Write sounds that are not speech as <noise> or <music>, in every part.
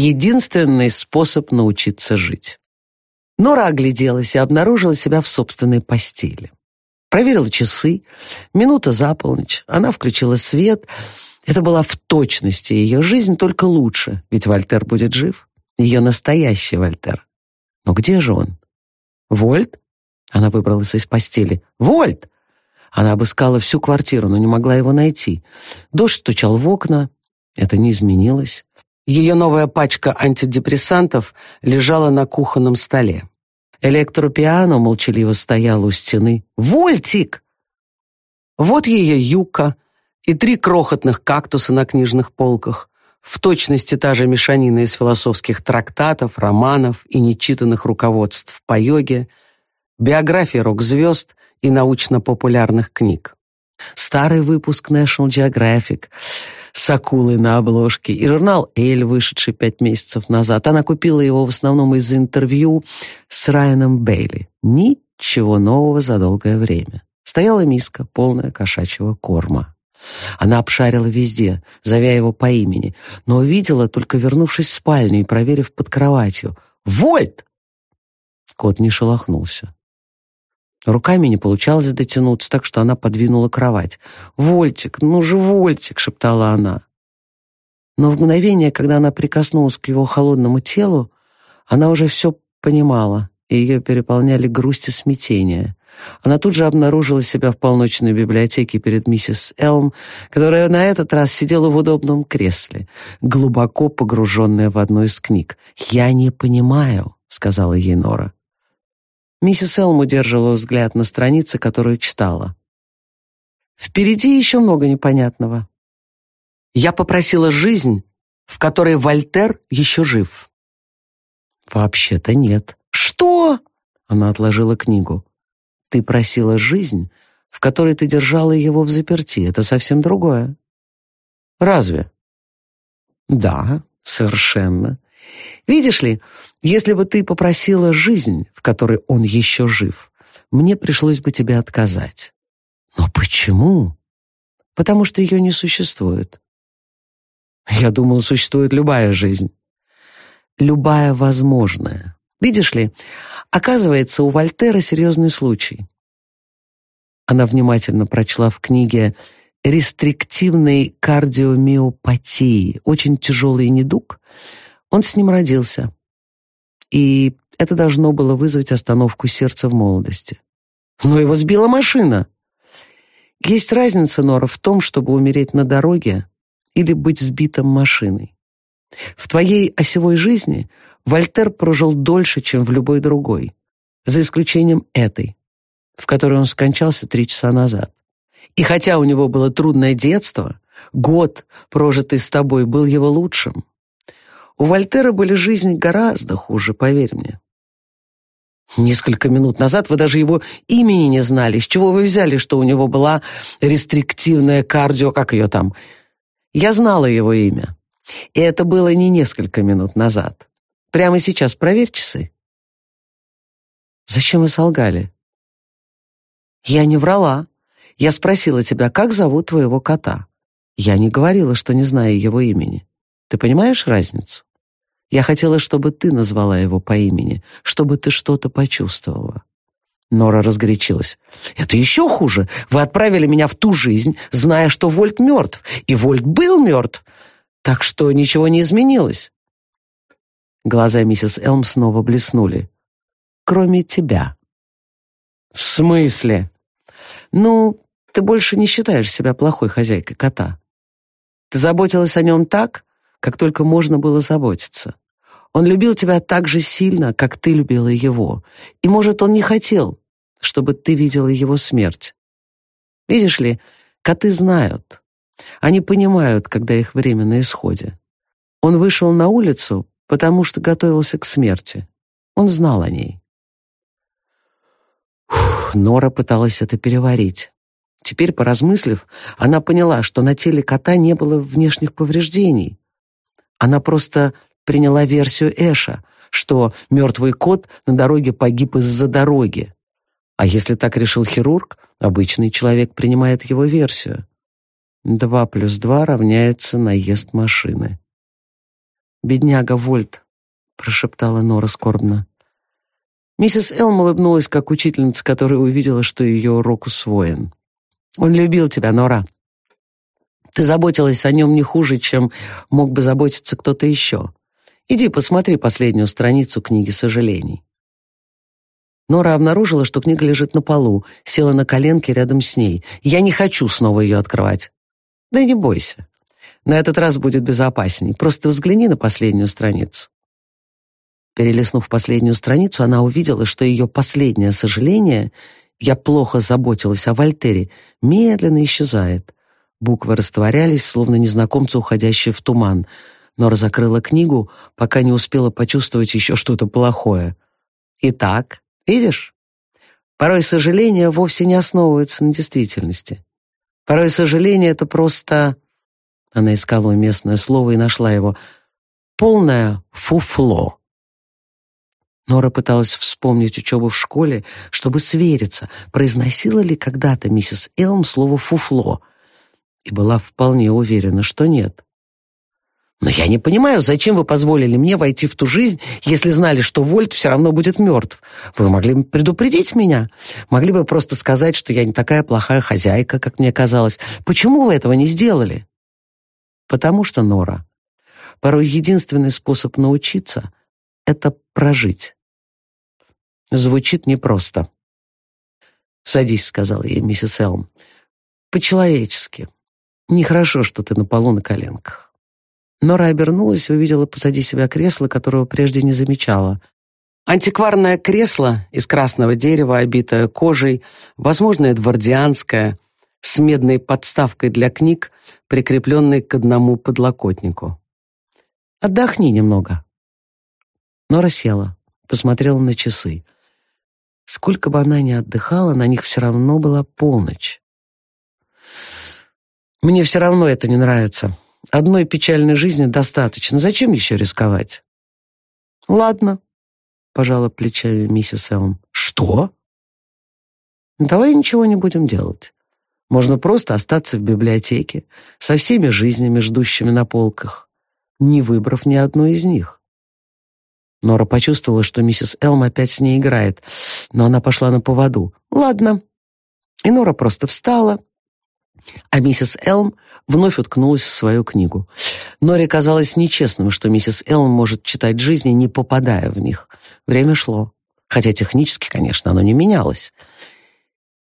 Единственный способ научиться жить. Нора огляделась и обнаружила себя в собственной постели. Проверила часы. Минута за полночь. Она включила свет. Это была в точности ее жизнь, только лучше, ведь Вольтер будет жив. Ее настоящий Вольтер. Но где же он? Вольт? Она выбралась из постели. Вольт! Она обыскала всю квартиру, но не могла его найти. Дождь стучал в окна. Это не изменилось. Ее новая пачка антидепрессантов лежала на кухонном столе. Электропиано молчаливо стояло у стены. «Вольтик!» Вот ее юка и три крохотных кактуса на книжных полках. В точности та же мешанина из философских трактатов, романов и нечитанных руководств по йоге, биографии рок-звезд и научно-популярных книг. Старый выпуск National Geographic с акулой на обложке и журнал «Эль», вышедший пять месяцев назад. Она купила его в основном из-за интервью с Райаном Бейли. Ничего нового за долгое время. Стояла миска, полная кошачьего корма. Она обшарила везде, зовя его по имени, но увидела, только вернувшись в спальню и проверив под кроватью. «Вольт!» Кот не шелохнулся. Руками не получалось дотянуться, так что она подвинула кровать. «Вольтик, ну же, Вольтик!» — шептала она. Но в мгновение, когда она прикоснулась к его холодному телу, она уже все понимала, и ее переполняли грусть и смятение. Она тут же обнаружила себя в полночной библиотеке перед миссис Элм, которая на этот раз сидела в удобном кресле, глубоко погруженная в одну из книг. «Я не понимаю», — сказала ей Нора. Миссис Элм удерживала взгляд на странице, которую читала. Впереди еще много непонятного. Я попросила жизнь, в которой Вольтер еще жив. Вообще-то нет. Что? Она отложила книгу. Ты просила жизнь, в которой ты держала его в заперти. Это совсем другое. Разве? Да, совершенно. Видишь ли, если бы ты попросила жизнь, в которой он еще жив, мне пришлось бы тебе отказать. Но почему? Потому что ее не существует. Я думал, существует любая жизнь. Любая возможная. Видишь ли, оказывается, у Вольтера серьезный случай. Она внимательно прочла в книге «Рестриктивной кардиомиопатии», очень тяжелый недуг, он с ним родился. И это должно было вызвать остановку сердца в молодости. Но его сбила машина. Есть разница, Нора, в том, чтобы умереть на дороге или быть сбитым машиной. В твоей осевой жизни Вольтер прожил дольше, чем в любой другой, за исключением этой, в которой он скончался три часа назад. И хотя у него было трудное детство, год, прожитый с тобой, был его лучшим. У Вольтера были жизни гораздо хуже, поверь мне. Несколько минут назад вы даже его имени не знали. С чего вы взяли, что у него была рестриктивная кардио, как ее там? Я знала его имя. И это было не несколько минут назад. Прямо сейчас проверь часы. Зачем вы солгали? Я не врала. Я спросила тебя, как зовут твоего кота. Я не говорила, что не знаю его имени. Ты понимаешь разницу? Я хотела, чтобы ты назвала его по имени, чтобы ты что-то почувствовала. Нора разгорячилась. «Это еще хуже. Вы отправили меня в ту жизнь, зная, что Вольт мертв. И Вольт был мертв. Так что ничего не изменилось». Глаза миссис Элм снова блеснули. «Кроме тебя». «В смысле?» «Ну, ты больше не считаешь себя плохой хозяйкой кота. Ты заботилась о нем так, как только можно было заботиться. Он любил тебя так же сильно, как ты любила его. И, может, он не хотел, чтобы ты видела его смерть. Видишь ли, коты знают. Они понимают, когда их время на исходе. Он вышел на улицу, потому что готовился к смерти. Он знал о ней. Нора пыталась это переварить. Теперь, поразмыслив, она поняла, что на теле кота не было внешних повреждений. Она просто приняла версию Эша, что мертвый кот на дороге погиб из-за дороги. А если так решил хирург, обычный человек принимает его версию. Два плюс два равняется наезд машины. «Бедняга Вольт», — прошептала Нора скорбно. Миссис Элм улыбнулась, как учительница, которая увидела, что ее урок усвоен. «Он любил тебя, Нора. Ты заботилась о нем не хуже, чем мог бы заботиться кто-то еще. Иди посмотри последнюю страницу книги сожалений». Нора обнаружила, что книга лежит на полу, села на коленки рядом с ней. «Я не хочу снова ее открывать». «Да не бойся. На этот раз будет безопасней. Просто взгляни на последнюю страницу». Перелистнув последнюю страницу, она увидела, что ее последнее сожаление «Я плохо заботилась о Вольтере» медленно исчезает. Буквы растворялись, словно незнакомцы, уходящие в туман. Нора закрыла книгу, пока не успела почувствовать еще что-то плохое. «Итак, видишь? Порой сожаления вовсе не основываются на действительности. Порой сожаление — это просто...» Она искала уместное слово и нашла его. «Полное фуфло». Нора пыталась вспомнить учебу в школе, чтобы свериться, произносила ли когда-то миссис Элм слово «фуфло», и была вполне уверена, что нет. «Но я не понимаю, зачем вы позволили мне войти в ту жизнь, если знали, что Вольт все равно будет мертв? Вы могли бы предупредить меня? Могли бы просто сказать, что я не такая плохая хозяйка, как мне казалось. Почему вы этого не сделали?» Потому что, Нора, порой единственный способ научиться — это прожить. Звучит непросто. «Садись», — сказала ей миссис Элм. «По-человечески. Нехорошо, что ты на полу на коленках». Нора обернулась и увидела позади себя кресло, которого прежде не замечала. Антикварное кресло из красного дерева, обитое кожей, возможно, эдвардианское, с медной подставкой для книг, прикрепленной к одному подлокотнику. «Отдохни немного». Нора села, посмотрела на часы. Сколько бы она ни отдыхала, на них все равно была полночь. «Мне все равно это не нравится. Одной печальной жизни достаточно. Зачем еще рисковать?» «Ладно», — пожала плечами миссис Элм. «Что?» «Давай ничего не будем делать. Можно просто остаться в библиотеке со всеми жизнями, ждущими на полках, не выбрав ни одну из них. Нора почувствовала, что миссис Элм опять с ней играет, но она пошла на поводу. «Ладно». И Нора просто встала, а миссис Элм вновь уткнулась в свою книгу. Норе казалось нечестным, что миссис Элм может читать жизни, не попадая в них. Время шло. Хотя технически, конечно, оно не менялось.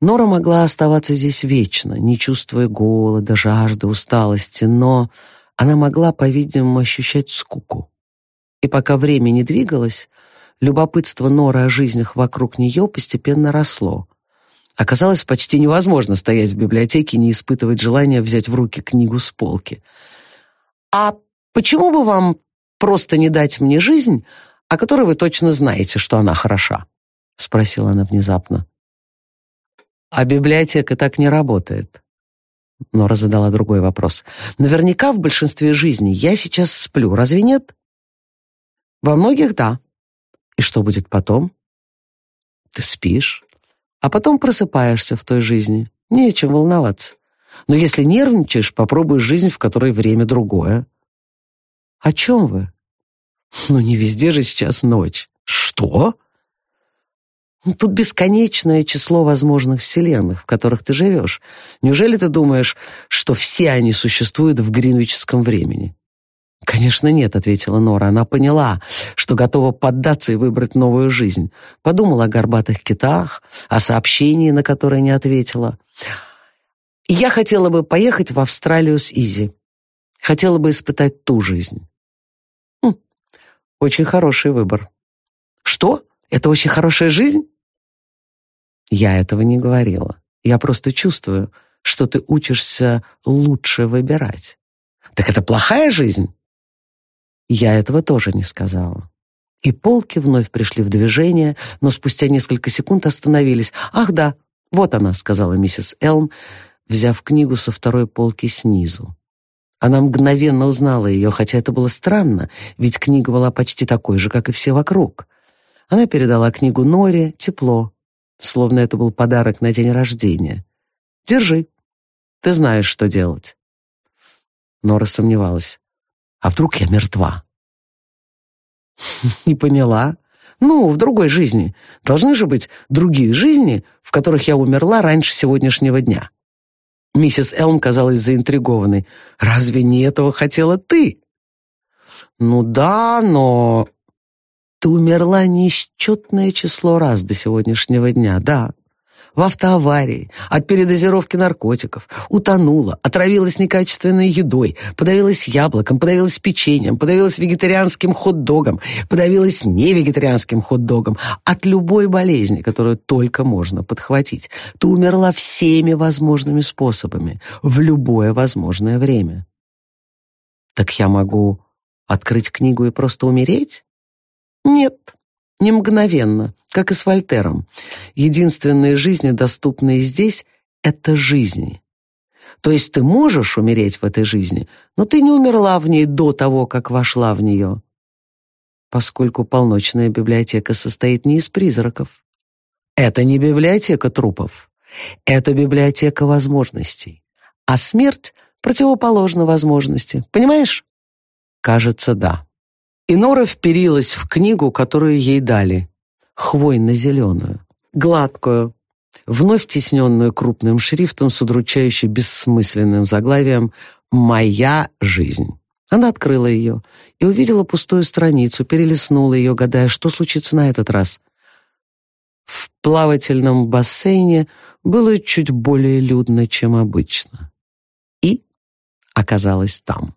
Нора могла оставаться здесь вечно, не чувствуя голода, жажды, усталости, но она могла, по-видимому, ощущать скуку. И пока время не двигалось, любопытство Норы о жизнях вокруг нее постепенно росло. Оказалось почти невозможно стоять в библиотеке и не испытывать желания взять в руки книгу с полки. «А почему бы вам просто не дать мне жизнь, о которой вы точно знаете, что она хороша?» — спросила она внезапно. А библиотека так не работает. Нора задала другой вопрос. Наверняка в большинстве жизней я сейчас сплю, разве нет? Во многих — да. И что будет потом? Ты спишь, а потом просыпаешься в той жизни. Не о чем волноваться. Но если нервничаешь, попробуй жизнь, в которой время другое. О чем вы? Ну, не везде же сейчас ночь. Что? Ну, тут бесконечное число возможных вселенных, в которых ты живешь. Неужели ты думаешь, что все они существуют в гринвичском времени? «Конечно нет», — ответила Нора. Она поняла, что готова поддаться и выбрать новую жизнь. Подумала о горбатых китах, о сообщении, на которое не ответила. «Я хотела бы поехать в Австралию с Изи. Хотела бы испытать ту жизнь». Хм, «Очень хороший выбор». «Что? Это очень хорошая жизнь?» Я этого не говорила. Я просто чувствую, что ты учишься лучше выбирать. Так это плохая жизнь? Я этого тоже не сказала. И полки вновь пришли в движение, но спустя несколько секунд остановились. «Ах да, вот она», — сказала миссис Элм, взяв книгу со второй полки снизу. Она мгновенно узнала ее, хотя это было странно, ведь книга была почти такой же, как и все вокруг. Она передала книгу Норе тепло, словно это был подарок на день рождения. «Держи. Ты знаешь, что делать». Нора сомневалась. «А вдруг я мертва?» <laughs> Не поняла. Ну, в другой жизни. Должны же быть другие жизни, в которых я умерла раньше сегодняшнего дня. Миссис Элм казалась заинтригованной. «Разве не этого хотела ты?» «Ну да, но...» «Ты умерла неисчетное число раз до сегодняшнего дня, да в автоаварии, от передозировки наркотиков, утонула, отравилась некачественной едой, подавилась яблоком, подавилась печеньем, подавилась вегетарианским хот-догом, подавилась невегетарианским хот-догом, от любой болезни, которую только можно подхватить. Ты умерла всеми возможными способами, в любое возможное время. Так я могу открыть книгу и просто умереть? Нет, не мгновенно, как и с Вольтером. Единственные жизни, доступные здесь, — это жизни. То есть ты можешь умереть в этой жизни, но ты не умерла в ней до того, как вошла в нее. Поскольку полночная библиотека состоит не из призраков. Это не библиотека трупов. Это библиотека возможностей. А смерть противоположна возможности. Понимаешь? Кажется, да. И Нора вперилась в книгу, которую ей дали, хвойно-зеленую, гладкую, вновь тесненную крупным шрифтом с удручающе бессмысленным заглавием «Моя жизнь». Она открыла ее и увидела пустую страницу, перелистнула ее, гадая, что случится на этот раз. В плавательном бассейне было чуть более людно, чем обычно. И оказалась там.